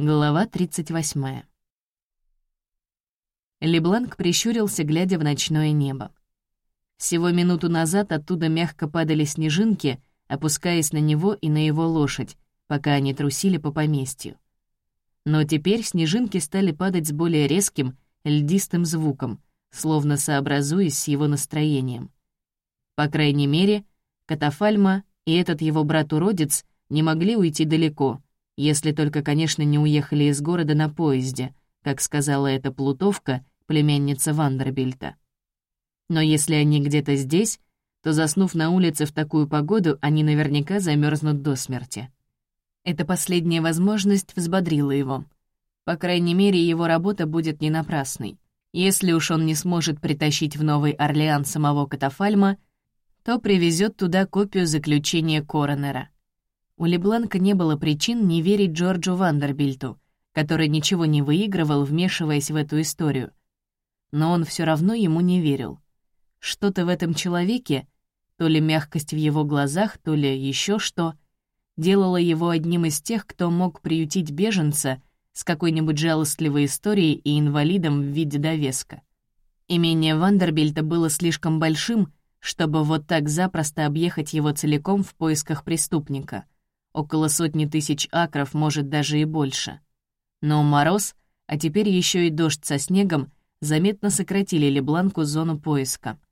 Глава 38. Лебланк прищурился, глядя в ночное небо. Всего минуту назад оттуда мягко падали снежинки, опускаясь на него и на его лошадь, пока они трусили по поместью. Но теперь снежинки стали падать с более резким, льдистым звуком, словно сообразуясь с его настроением. По крайней мере, Катафальма и этот его брат-уродец не могли уйти далеко, если только, конечно, не уехали из города на поезде, как сказала эта плутовка, племянница Вандербильта. Но если они где-то здесь, то, заснув на улице в такую погоду, они наверняка замерзнут до смерти. Эта последняя возможность взбодрила его. По крайней мере, его работа будет не напрасной. Если уж он не сможет притащить в Новый Орлеан самого Катафальма, то привезет туда копию заключения Коронера. У Лебланка не было причин не верить Джорджу Вандербильту, который ничего не выигрывал, вмешиваясь в эту историю. Но он все равно ему не верил. Что-то в этом человеке, то ли мягкость в его глазах, то ли еще что, делало его одним из тех, кто мог приютить беженца с какой-нибудь жалостливой историей и инвалидом в виде довеска. Имение Вандербильта было слишком большим, чтобы вот так запросто объехать его целиком в поисках преступника. Около сотни тысяч акров, может, даже и больше. Но мороз, а теперь еще и дождь со снегом, заметно сократили Лебланку зону поиска —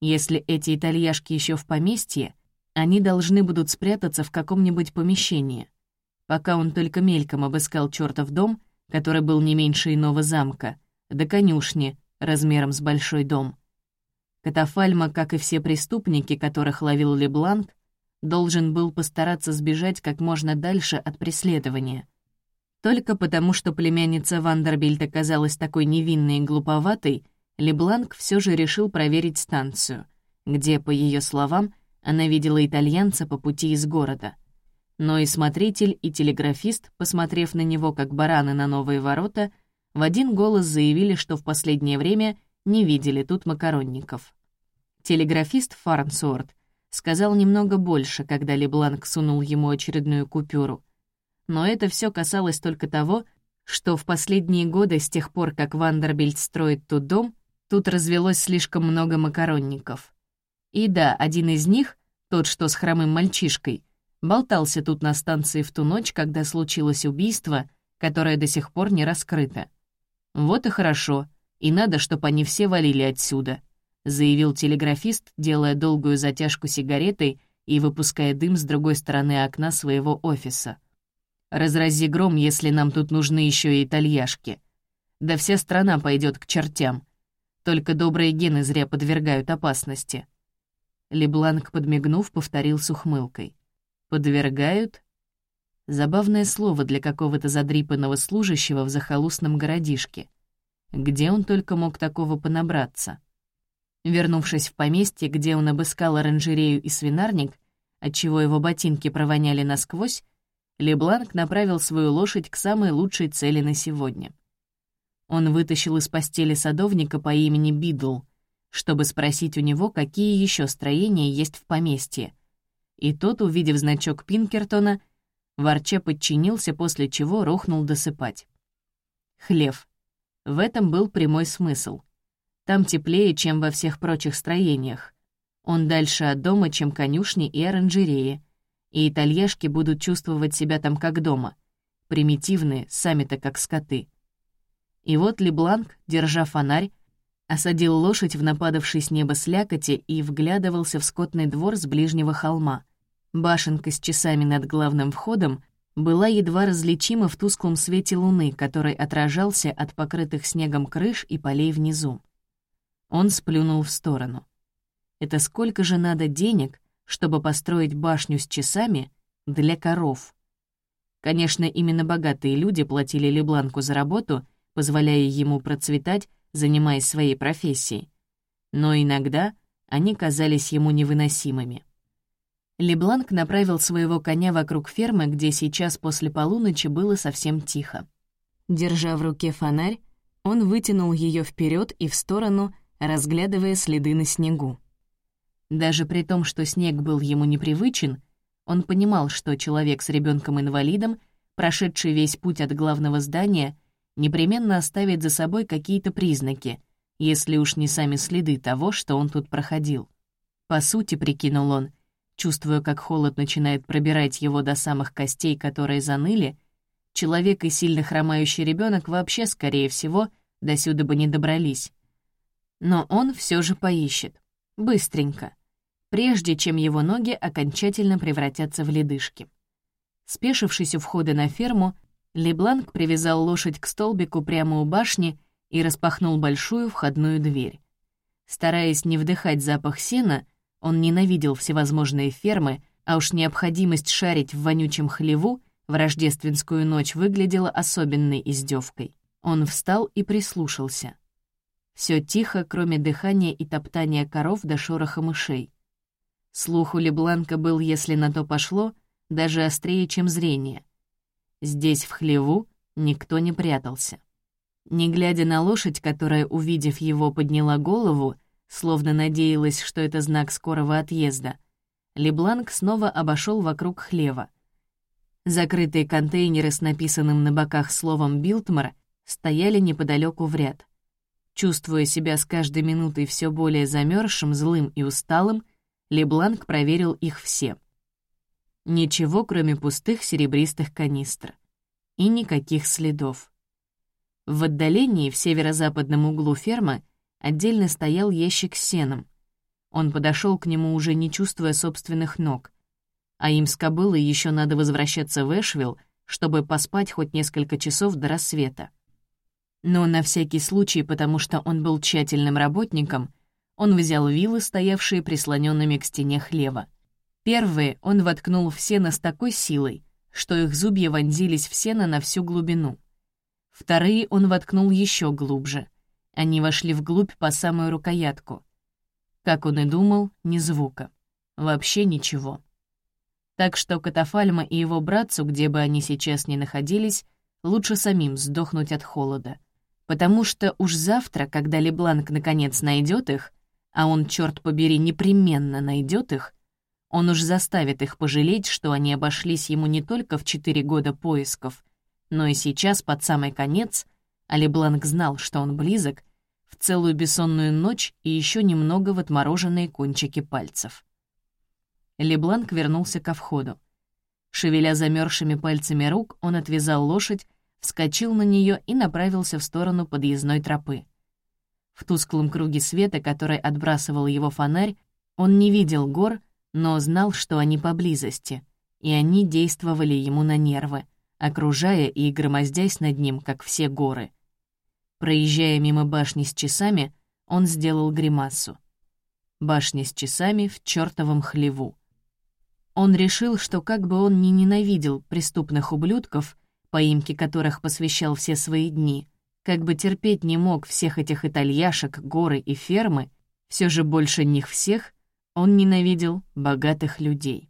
если эти итальяшки еще в поместье, они должны будут спрятаться в каком-нибудь помещении. Пока он только мельком обыскал чертов дом, который был не меньше иного замка, до конюшни, размером с большой дом. Катафальма, как и все преступники, которых ловил Лебланк, должен был постараться сбежать как можно дальше от преследования. Только потому, что племянница Вандербильд оказалась такой невинной и глуповатой, Лебланк все же решил проверить станцию, где, по ее словам, она видела итальянца по пути из города. Но и смотритель, и телеграфист, посмотрев на него как бараны на новые ворота, в один голос заявили, что в последнее время не видели тут макаронников. Телеграфист Фарнсуорт сказал немного больше, когда Лебланк сунул ему очередную купюру. Но это все касалось только того, что в последние годы, с тех пор, как Вандербильд строит тут дом, Тут развелось слишком много макаронников. И да, один из них, тот, что с хромым мальчишкой, болтался тут на станции в ту ночь, когда случилось убийство, которое до сих пор не раскрыто. «Вот и хорошо, и надо, чтобы они все валили отсюда», заявил телеграфист, делая долгую затяжку сигаретой и выпуская дым с другой стороны окна своего офиса. «Разрази гром, если нам тут нужны еще и итальяшки. Да вся страна пойдет к чертям. Только добрые гены зря подвергают опасности. Лебланк, подмигнув, повторил с ухмылкой. «Подвергают?» Забавное слово для какого-то задрипанного служащего в захолустном городишке. Где он только мог такого понабраться? Вернувшись в поместье, где он обыскал оранжерею и свинарник, отчего его ботинки провоняли насквозь, Лебланк направил свою лошадь к самой лучшей цели на сегодня. Он вытащил из постели садовника по имени Бидл, чтобы спросить у него, какие еще строения есть в поместье. И тот, увидев значок Пинкертона, ворча подчинился, после чего рухнул досыпать. Хлев. В этом был прямой смысл. Там теплее, чем во всех прочих строениях. Он дальше от дома, чем конюшни и оранжереи. И итальяшки будут чувствовать себя там как дома. Примитивные, сами-то как скоты. И вот Лебланк, держа фонарь, осадил лошадь в нападавшей с неба слякоти и вглядывался в скотный двор с ближнего холма. Башенка с часами над главным входом была едва различима в тусклом свете луны, который отражался от покрытых снегом крыш и полей внизу. Он сплюнул в сторону. Это сколько же надо денег, чтобы построить башню с часами для коров? Конечно, именно богатые люди платили Лебланку за работу — позволяя ему процветать, занимаясь своей профессией. Но иногда они казались ему невыносимыми. Лебланк направил своего коня вокруг фермы, где сейчас после полуночи было совсем тихо. Держа в руке фонарь, он вытянул ее вперед и в сторону, разглядывая следы на снегу. Даже при том, что снег был ему непривычен, он понимал, что человек с ребенком инвалидом прошедший весь путь от главного здания, непременно оставит за собой какие-то признаки, если уж не сами следы того, что он тут проходил. По сути, прикинул он, чувствуя, как холод начинает пробирать его до самых костей, которые заныли, человек и сильно хромающий ребенок вообще, скорее всего, досюда бы не добрались. Но он все же поищет. Быстренько. Прежде чем его ноги окончательно превратятся в ледышки. Спешившись у входа на ферму, Лебланк привязал лошадь к столбику прямо у башни и распахнул большую входную дверь. Стараясь не вдыхать запах сена, он ненавидел всевозможные фермы, а уж необходимость шарить в вонючем хлеву в рождественскую ночь выглядела особенной издевкой. Он встал и прислушался. Все тихо, кроме дыхания и топтания коров до шороха мышей. Слух у Лебланка был, если на то пошло, даже острее, чем зрение. Здесь, в хлеву, никто не прятался. Не глядя на лошадь, которая, увидев его, подняла голову, словно надеялась, что это знак скорого отъезда, Лебланк снова обошел вокруг хлева — Закрытые контейнеры с написанным на боках словом «Билтмар» стояли неподалеку в ряд. Чувствуя себя с каждой минутой все более замерзшим, злым и усталым, Лебланк проверил их все. Ничего, кроме пустых серебристых канистр. И никаких следов. В отдалении, в северо-западном углу фермы, отдельно стоял ящик с сеном. Он подошел к нему, уже не чувствуя собственных ног — а им с кобылой еще надо возвращаться в Эшвилл, чтобы поспать хоть несколько часов до рассвета. Но на всякий случай, потому что он был тщательным работником, он взял вилы, стоявшие прислоненными к стене хлева. Первые он воткнул в сено с такой силой, что их зубья вонзились в сено на всю глубину. Вторые он воткнул еще глубже. Они вошли вглубь по самую рукоятку. Как он и думал, ни звука. Вообще ничего. Так что Катафальма и его братцу, где бы они сейчас ни находились, лучше самим сдохнуть от холода. Потому что уж завтра, когда Лебланк наконец найдет их, а он, черт побери, непременно найдет их, он уж заставит их пожалеть, что они обошлись ему не только в четыре года поисков, но и сейчас, под самый конец, а Лебланк знал, что он близок, в целую бессонную ночь и еще немного в отмороженные кончики пальцев. Лебланк вернулся ко входу. Шевеля замерзшими пальцами рук, он отвязал лошадь, вскочил на нее и направился в сторону подъездной тропы. В тусклом круге света, который отбрасывал его фонарь, он не видел гор, но знал, что они поблизости, и они действовали ему на нервы, окружая и громоздясь над ним, как все горы. Проезжая мимо башни с часами, он сделал гримасу. Башня с часами в чертовом хлеву. Он решил, что как бы он ни ненавидел преступных ублюдков, поимки которых посвящал все свои дни, как бы терпеть не мог всех этих итальяшек, горы и фермы, все же больше них всех он ненавидел богатых людей.